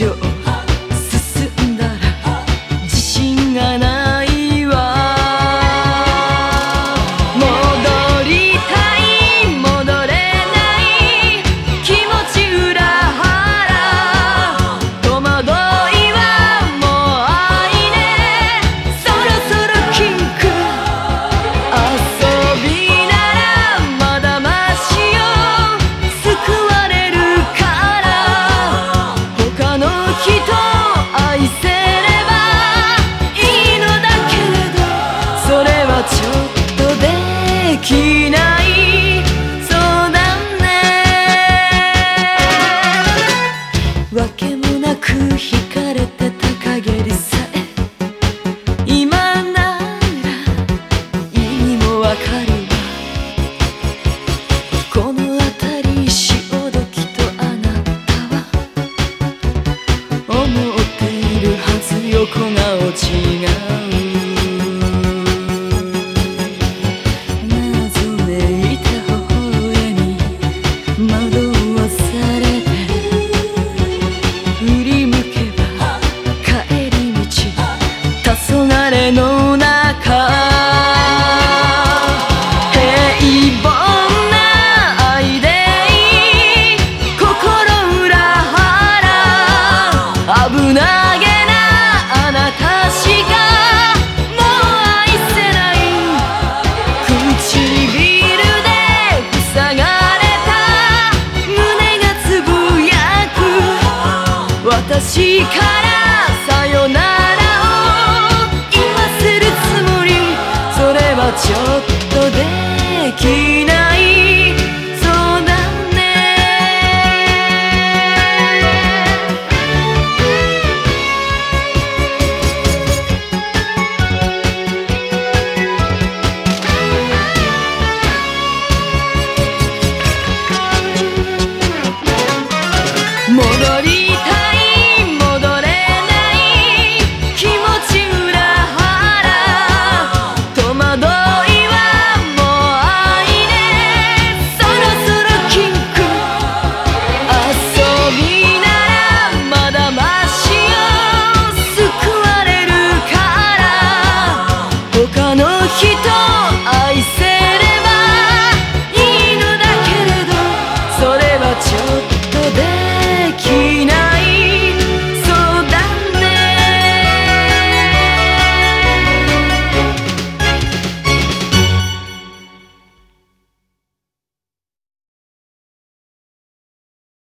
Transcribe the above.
좋은 家